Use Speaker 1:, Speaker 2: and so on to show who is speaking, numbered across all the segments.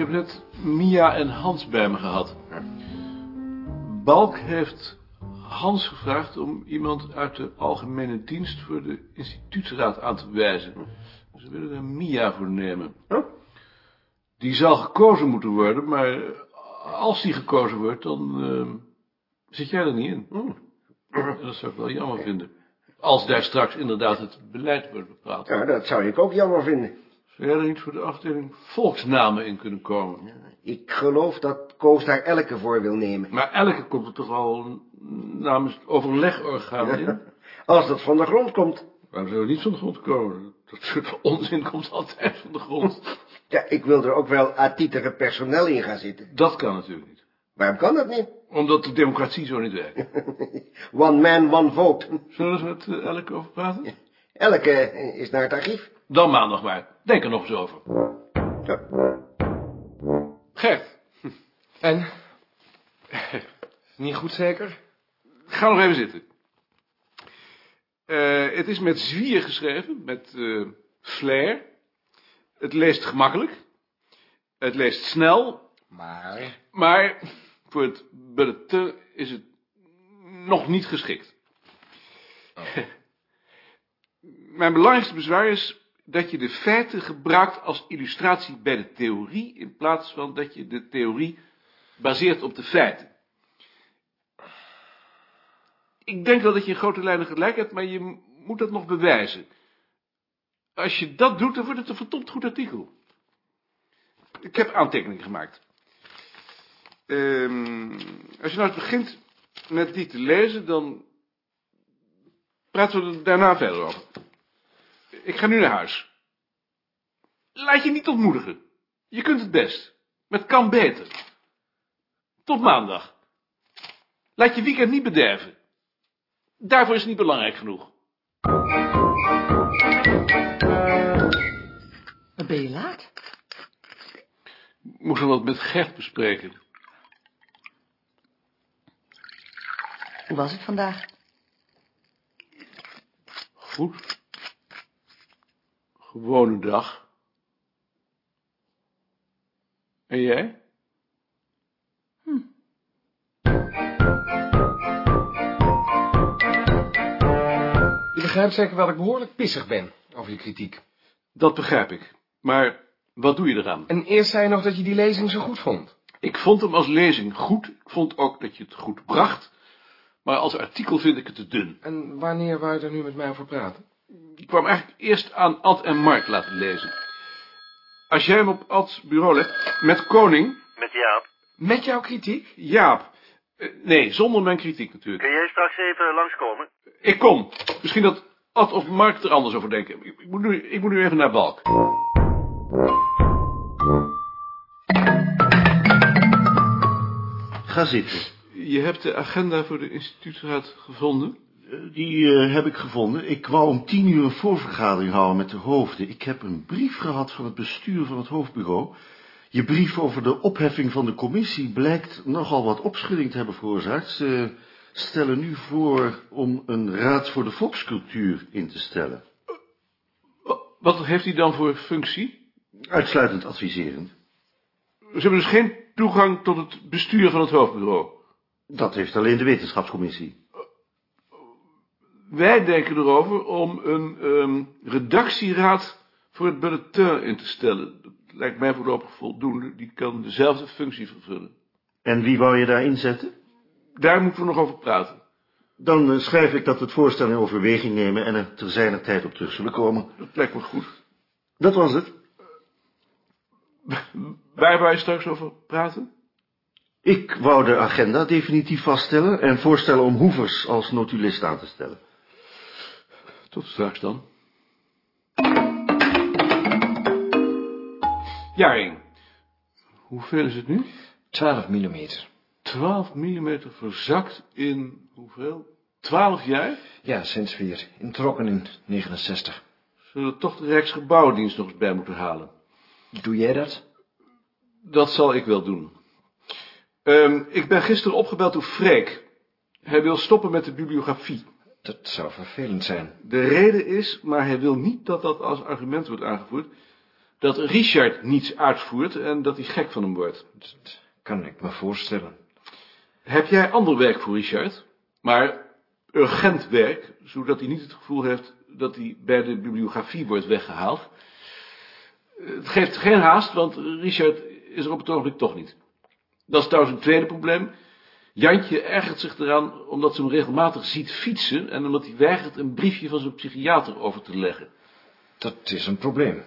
Speaker 1: Ik heb net Mia en Hans bij me gehad. Balk heeft Hans gevraagd om iemand uit de algemene dienst voor de instituutsraad aan te wijzen. Ze willen er Mia voor nemen.
Speaker 2: Oh.
Speaker 1: Die zal gekozen moeten worden, maar als die gekozen wordt, dan eh, zit jij er niet in.
Speaker 2: Hm.
Speaker 1: Dat zou ik wel jammer vinden. Als daar straks inderdaad het beleid wordt bepaald.
Speaker 2: Ja, dat zou ik ook jammer vinden.
Speaker 1: Zou er niet voor de afdeling volksnamen in kunnen komen?
Speaker 2: Ik geloof dat Koos daar elke voor wil nemen.
Speaker 1: Maar elke komt er toch al namens het overlegorgaan in?
Speaker 2: Als dat van de grond komt.
Speaker 1: Waarom zou het niet van de grond komen? Dat soort onzin komt altijd van de grond.
Speaker 2: Ja, ik wil er ook wel atitere personeel in gaan zitten.
Speaker 1: Dat kan natuurlijk niet.
Speaker 2: Waarom kan dat niet?
Speaker 1: Omdat de democratie zo niet werkt.
Speaker 2: One man, one vote.
Speaker 1: Zullen we er met eh, elke over praten?
Speaker 2: Elke is naar het archief.
Speaker 1: Dan maandag maar. Denk er nog eens over.
Speaker 2: Ja.
Speaker 1: Gert,
Speaker 3: En? Niet goed zeker?
Speaker 1: ga nog even zitten. Eh, het is met zwier geschreven, met eh flair. Het leest gemakkelijk. Het leest snel,
Speaker 3: Maar...
Speaker 1: maar voor het bulletin is het nog niet geschikt. Mijn belangrijkste bezwaar is dat je de feiten gebruikt als illustratie bij de theorie, in plaats van dat je de theorie baseert op de feiten. Ik denk wel dat je in grote lijnen gelijk hebt, maar je moet dat nog bewijzen. Als je dat doet, dan wordt het een verdomd goed artikel. Ik heb aantekeningen gemaakt. Ehm, als je nou begint met die te lezen, dan praten we er daarna verder over. Ik ga nu naar huis. Laat je niet ontmoedigen. Je kunt het best. Maar het kan beter. Tot maandag. Laat je weekend niet bederven. Daarvoor is het niet belangrijk genoeg.
Speaker 4: Wat ben je laat?
Speaker 1: Ik nog wat met Gert bespreken.
Speaker 4: Hoe was het vandaag?
Speaker 1: Goed. Gewone dag. En jij?
Speaker 3: Je begrijpt zeker wel dat ik behoorlijk pissig ben over je kritiek.
Speaker 1: Dat begrijp ik. Maar wat doe je eraan?
Speaker 3: En eerst zei je nog dat je die lezing zo goed vond.
Speaker 1: Ik vond hem als lezing goed. Ik vond ook dat je het goed bracht. Maar als artikel vind ik het te dun.
Speaker 3: En wanneer wou je er nu met mij over praten?
Speaker 1: Ik kwam eigenlijk eerst aan Ad en Mark laten lezen. Als jij hem op Ads bureau legt, met Koning,
Speaker 5: Met Jaap.
Speaker 3: Met jouw kritiek?
Speaker 1: Jaap. Eh, nee, zonder mijn kritiek natuurlijk.
Speaker 5: Kun jij straks even langskomen?
Speaker 1: Ik kom. Misschien dat Ad of Mark er anders over denken. Ik, ik moet, nu, ik moet nu even naar Balk.
Speaker 6: Ga zitten.
Speaker 1: Je hebt de agenda voor de instituutsraad gevonden?
Speaker 6: Die eh, heb ik gevonden. Ik wou om tien uur een voorvergadering houden met de hoofden. Ik heb een brief gehad van het bestuur van het hoofdbureau. Je brief over de opheffing van de commissie blijkt nogal wat opschudding te hebben veroorzaakt. Ze stellen nu voor om een raad voor de volkscultuur in te stellen.
Speaker 1: Wa- Wat heeft hij dan voor functie?
Speaker 6: Uitsluitend adviserend.
Speaker 1: Ze hebben dus geen toegang tot het bestuur van het hoofdbureau.
Speaker 6: Dat heeft alleen de wetenschapscommissie.
Speaker 1: Wij denken erover om een ehm, redactieraad voor het bulletin in te stellen. Dat lijkt mij voorlopig voldoende. Die kan dezelfde functie vervullen.
Speaker 6: En wie wou je daar inzetten?
Speaker 1: Daar moeten we nog over praten.
Speaker 6: Dan eh, schrijf ik dat we het voorstel in overweging nemen en er ter zijner tijd op terug zullen komen.
Speaker 1: Dat lijkt me goed.
Speaker 6: Dat was het.
Speaker 1: Waar wou je straks over praten?
Speaker 6: Ik wou de agenda definitief vaststellen en voorstellen om Hoevers als notulist aan te stellen.
Speaker 1: Tot straks dan. Jaring. Hoeveel is het nu?
Speaker 3: 12 millimeter.
Speaker 1: 12 mm verzakt in hoeveel? 12 jaar?
Speaker 3: Ja, sinds weer introkken in 69.
Speaker 1: Zullen we toch de Rijksgebouwdienst nog eens bij moeten halen?
Speaker 3: Doe jij dat?
Speaker 1: Dat zal ik wel doen. Ehm, ik ben gisteren opgebeld door Freek. Hij wil stoppen met de bibliografie.
Speaker 3: Dat zou vervelend zijn.
Speaker 1: De reden is, maar hij wil niet dat dat als argument wordt aangevoerd. dat Richard niets uitvoert en dat hij gek van hem wordt.
Speaker 5: Dat kan ik me voorstellen.
Speaker 1: Heb jij ander werk voor Richard? Maar urgent werk, zodat hij niet het gevoel heeft dat hij bij de bibliografie wordt weggehaald. Het geeft geen haast, want Richard is er op het ogenblik toch niet. Dat is trouwens een tweede probleem. Jantje ergert zich eraan omdat ze hem regelmatig ziet fietsen en omdat hij weigert een briefje van zijn psychiater over te leggen.
Speaker 5: Dat is een probleem.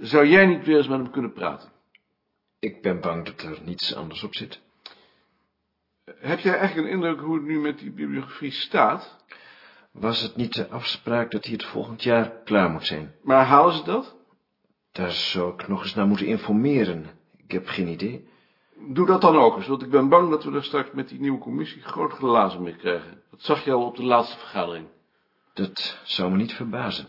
Speaker 1: Zou jij niet weer eens met hem kunnen praten?
Speaker 5: Ik ben bang dat er niets anders op zit.
Speaker 1: Heb jij eigenlijk een indruk hoe het nu met die bibliografie staat?
Speaker 5: Was het niet de afspraak dat hij het volgend jaar klaar moet zijn?
Speaker 1: Maar halen ze dat?
Speaker 5: Daar zou ik nog eens naar moeten informeren. Ik heb geen idee.
Speaker 1: Doe dat dan ook eens, want ik ben bang dat we er straks met die nieuwe commissie groot glazen mee krijgen. Dat zag je al op de laatste vergadering.
Speaker 5: Dat zou me niet verbazen.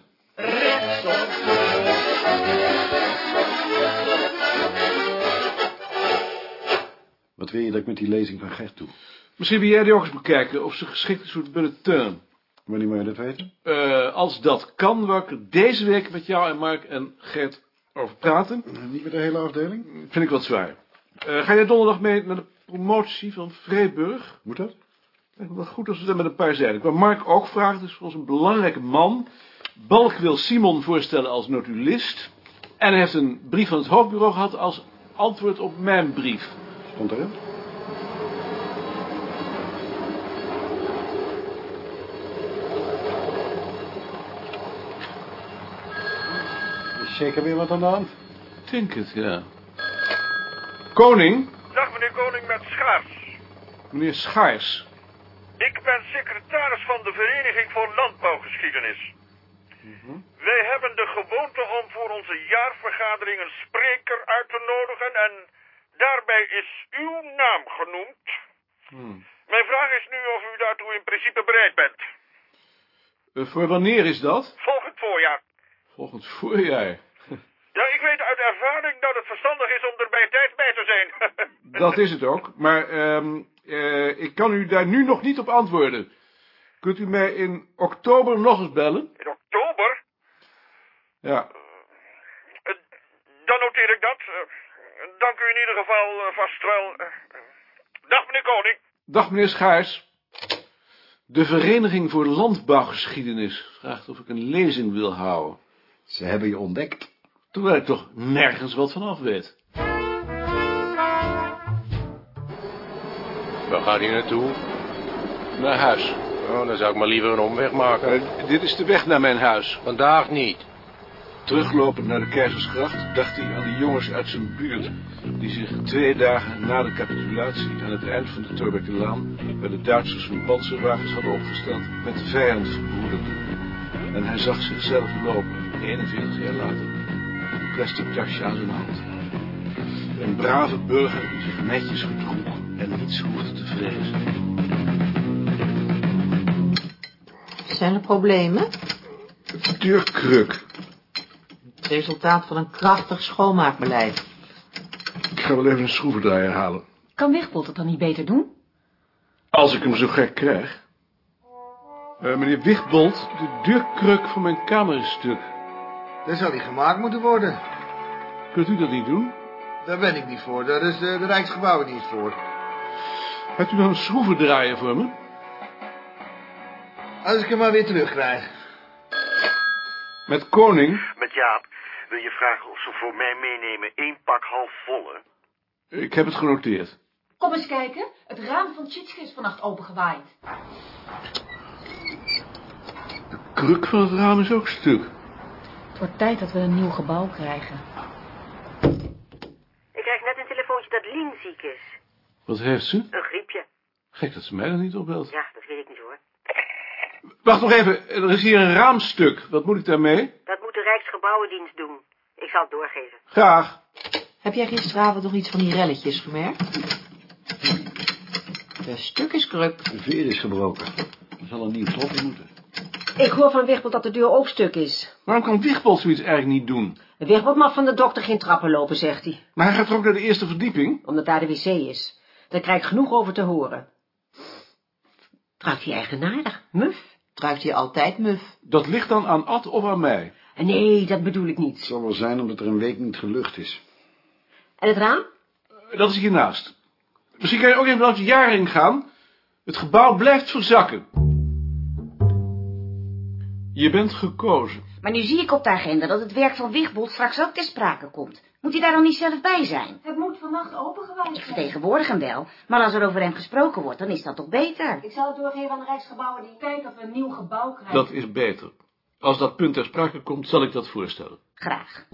Speaker 7: Wat wil je dat ik met die lezing van Gert doe?
Speaker 1: Misschien wil jij die ook eens bekijken of ze geschikt is voor het bulletin.
Speaker 7: Wanneer moet je dat weten?
Speaker 1: Eh, als dat kan, wil ik er deze week met jou en Mark en Gert over praten.
Speaker 7: Niet met de hele afdeling?
Speaker 1: Vind ik wat zwaar. Eh, ga jij donderdag mee met de promotie van Vreeburg?
Speaker 7: Moet dat?
Speaker 1: Lijkt me wel goed als we dat met een paar zijn. Ik wil Mark ook vragen, het is voor ons een belangrijke man. Balk wil Simon voorstellen als notulist. En hij heeft een brief van het hoofdbureau gehad als antwoord op mijn brief.
Speaker 7: Stond erin? Is zeker weer wat aan de hand?
Speaker 1: Ik denk het, ja. Koning?
Speaker 8: Dag meneer Koning met Schaars.
Speaker 1: Meneer Schaars.
Speaker 8: Ik ben secretaris van de Vereniging voor Landbouwgeschiedenis. Wij hebben de gewoonte om voor onze jaarvergadering een spreker uit te nodigen en daarbij is uw naam genoemd. Mijn vraag is nu of u daartoe in principe bereid bent.
Speaker 1: Eh, voor wanneer is dat?
Speaker 8: Volgend voorjaar.
Speaker 1: Volgend voorjaar.
Speaker 8: Ja, ik weet uit ervaring dat het verstandig is om er bij tijd bij te zijn.
Speaker 1: Dat is het ook. Maar ehm, eh, ik kan u daar nu nog niet op antwoorden. Kunt u mij in oktober nog eens bellen?
Speaker 8: In oktober?
Speaker 1: Ja.
Speaker 8: Eh, Dan noteer ik dat. Eh, Dank u in ieder geval vast wel. Dag meneer Koning.
Speaker 1: Dag meneer Schaars. De Vereniging voor Landbouwgeschiedenis vraagt of ik een lezing wil houden.
Speaker 2: Ze hebben je ontdekt.
Speaker 1: Terwijl ik toch nergens wat van af weet.
Speaker 9: Waar gaat hij naartoe?
Speaker 1: Naar huis.
Speaker 9: Oh, dan zou ik maar liever een omweg maken.
Speaker 1: Eh, dit is de weg naar mijn huis.
Speaker 9: Vandaag niet.
Speaker 1: Teruglopend naar de Keizersgracht dacht hij aan de jongens uit zijn buurt... die zich twee dagen na de capitulatie aan het eind van de Torbekelaan... bij de Duitsers hun panzerwagens hadden opgesteld... met de vijand verbroederd. En hij zag zichzelf lopen, 41 jaar later. Een plastic tasje aan zijn hand. Een brave burger die zich netjes gedroeg en niets hoefde te vrezen.
Speaker 4: Zijn er problemen?
Speaker 1: Deurkruk.
Speaker 4: Het resultaat van een krachtig schoonmaakbeleid.
Speaker 1: Ik ga wel even een schroevendraaier halen.
Speaker 10: Kan Wigbold het dan niet beter doen?
Speaker 1: Als ik hem zo gek krijg. Eh, meneer Wigbold, de deurkruk van mijn kamer is stuk.
Speaker 2: Dan zal die gemaakt moeten worden.
Speaker 1: Kunt u dat niet doen?
Speaker 2: Daar ben ik niet voor. Daar is de, de Rijksgebouwendienst voor.
Speaker 1: Hebt u dan een schroevendraaier voor me?
Speaker 2: Als ik hem maar weer terugkrijg.
Speaker 1: Met koning?
Speaker 8: Met Jaap. Wil je vragen of ze voor mij meenemen één pak half volle?
Speaker 1: Ik heb het genoteerd.
Speaker 10: Kom eens kijken. Het raam van Tjitske is vannacht opengewaaid.
Speaker 1: De kruk van het raam is ook stuk.
Speaker 10: Het wordt tijd dat we een nieuw gebouw krijgen.
Speaker 11: Ik krijg net een telefoontje dat Lien ziek is.
Speaker 1: Wat heeft ze?
Speaker 11: Een griepje.
Speaker 1: Gek dat ze mij dan niet opbelt.
Speaker 11: Ja, dat weet ik niet hoor.
Speaker 1: Wacht nog even, er is hier een raamstuk. Wat moet ik daarmee?
Speaker 11: Dat moet de Rijksgebouwendienst doen. Ik zal het doorgeven.
Speaker 1: Graag.
Speaker 4: Heb jij gisteravond nog iets van die relletjes gemerkt? De stuk is kruk.
Speaker 7: De veer is gebroken. Er zal een nieuw slot in moeten.
Speaker 11: Ik hoor van Wigbold dat de deur ook stuk is.
Speaker 1: Waarom kan Wigbold zoiets eigenlijk niet doen?
Speaker 11: Wigbold mag van de dokter geen trappen lopen, zegt hij.
Speaker 1: Maar hij gaat toch ook naar de eerste verdieping?
Speaker 11: Omdat daar de wc is. Daar krijg ik genoeg over te horen. Ruikt hij eigenaardig, muf.
Speaker 4: Ruikt hij altijd muf.
Speaker 1: Dat ligt dan aan Ad of aan mij.
Speaker 11: Nee, dat bedoel ik niet.
Speaker 7: Het zal wel zijn omdat er een week niet gelucht is.
Speaker 11: En het raam?
Speaker 1: Dat is hiernaast. Misschien kan je ook even langs de jaren gaan. Het gebouw blijft verzakken. Je bent gekozen.
Speaker 12: Maar nu zie ik op de agenda dat het werk van Wigbold straks ook ter sprake komt. Moet hij daar dan niet zelf bij zijn?
Speaker 10: Het moet vannacht opengewaard
Speaker 12: Ik
Speaker 10: zijn.
Speaker 12: vertegenwoordig hem wel, maar als er over hem gesproken wordt, dan is dat toch beter?
Speaker 10: Ik zal het doorgeven aan de Rijksgebouwen die kijken of we een nieuw gebouw krijgen.
Speaker 1: Dat is beter. Als dat punt ter sprake komt, zal ik dat voorstellen.
Speaker 12: Graag.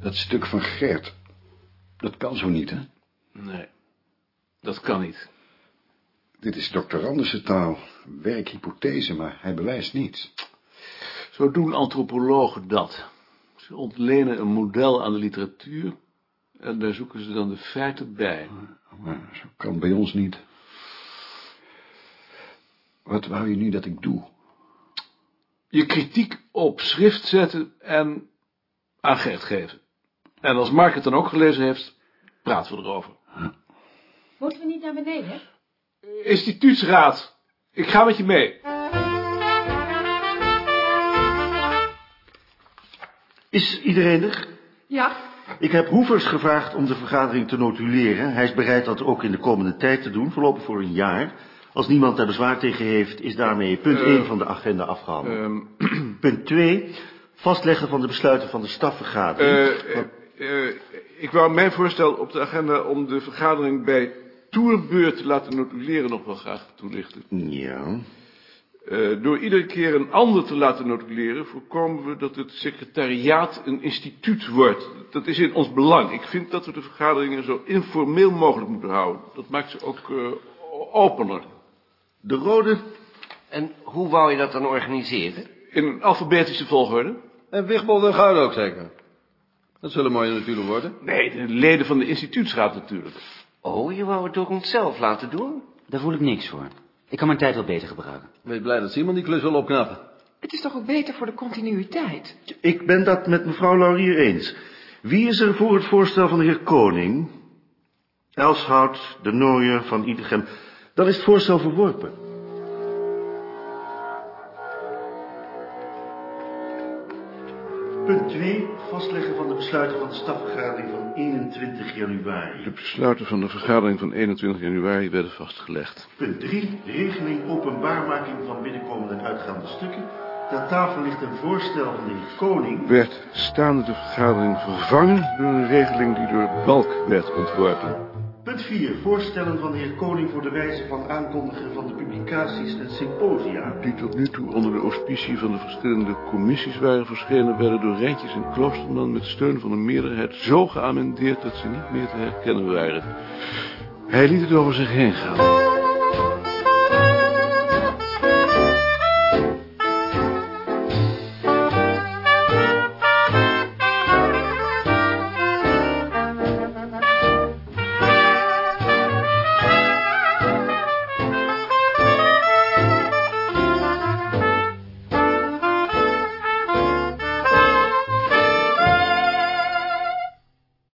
Speaker 7: Dat stuk van Gert. Dat kan zo niet, hè?
Speaker 1: Nee, dat kan niet.
Speaker 7: Dit is dokter Andersen taal. Werkhypothese, maar hij bewijst niets.
Speaker 1: Zo doen antropologen dat. Ze ontlenen een model aan de literatuur en daar zoeken ze dan de feiten bij.
Speaker 7: Maar zo kan bij ons niet. Wat wou je nu dat ik doe?
Speaker 1: Je kritiek op schrift zetten en aan Gert geven. En als Mark het dan ook gelezen heeft, praten we erover.
Speaker 10: Moeten we niet naar beneden?
Speaker 1: Instituutsraad, ik ga met je mee.
Speaker 6: Is iedereen er?
Speaker 10: Ja.
Speaker 6: Ik heb Hoevers gevraagd om de vergadering te notuleren. Hij is bereid dat ook in de komende tijd te doen, voorlopig voor een jaar. Als niemand daar bezwaar tegen heeft, is daarmee punt
Speaker 1: Eh,
Speaker 6: 1 van de agenda afgehandeld.
Speaker 1: Ehm,
Speaker 6: Punt 2, vastleggen van de besluiten van de stafvergadering.
Speaker 1: eh, eh, eh, ik wou mijn voorstel op de agenda om de vergadering bij toerbeurt te laten notuleren nog wel graag toelichten.
Speaker 6: Ja.
Speaker 1: Eh, door iedere keer een ander te laten notuleren, voorkomen we dat het secretariaat een instituut wordt. Dat is in ons belang. Ik vind dat we de vergaderingen zo informeel mogelijk moeten houden. Dat maakt ze ook eh, opener.
Speaker 6: De rode.
Speaker 2: En hoe wou je dat dan organiseren?
Speaker 1: In een alfabetische volgorde.
Speaker 13: En Wigbold en Gouden ook zeker. Dat zullen mooie natuurlijk worden.
Speaker 1: Nee, de leden van de instituutsraad natuurlijk.
Speaker 2: Oh, je wou het door onszelf laten doen?
Speaker 14: Daar voel ik niks voor. Ik kan mijn tijd wel beter gebruiken.
Speaker 13: Wees blij dat Simon die klus wil opknappen.
Speaker 15: Het is toch ook beter voor de continuïteit?
Speaker 6: Ik ben dat met mevrouw Laurier eens. Wie is er voor het voorstel van de heer Koning? Elshout, de Nooier, Van Idegem. Dan is het voorstel verworpen. Punt 2. Vastleggen van de besluiten van de stafvergadering van 21 januari.
Speaker 1: De besluiten van de vergadering van 21 januari werden vastgelegd.
Speaker 6: Punt 3. Regeling openbaarmaking van binnenkomende en uitgaande stukken. Ter tafel ligt een voorstel van de heer Koning.
Speaker 1: Werd staande de vergadering vervangen door een regeling die door Balk werd ontworpen.
Speaker 6: Punt 4. Voorstellen van de heer Koning voor de wijze van aankondigen van de publicaties en symposia.
Speaker 1: Die tot nu toe onder de auspicie van de verschillende commissies waren verschenen, werden door Rijntjes en Kloosterman met steun van een meerderheid zo geamendeerd dat ze niet meer te herkennen waren. Hij liet het over zich heen gaan.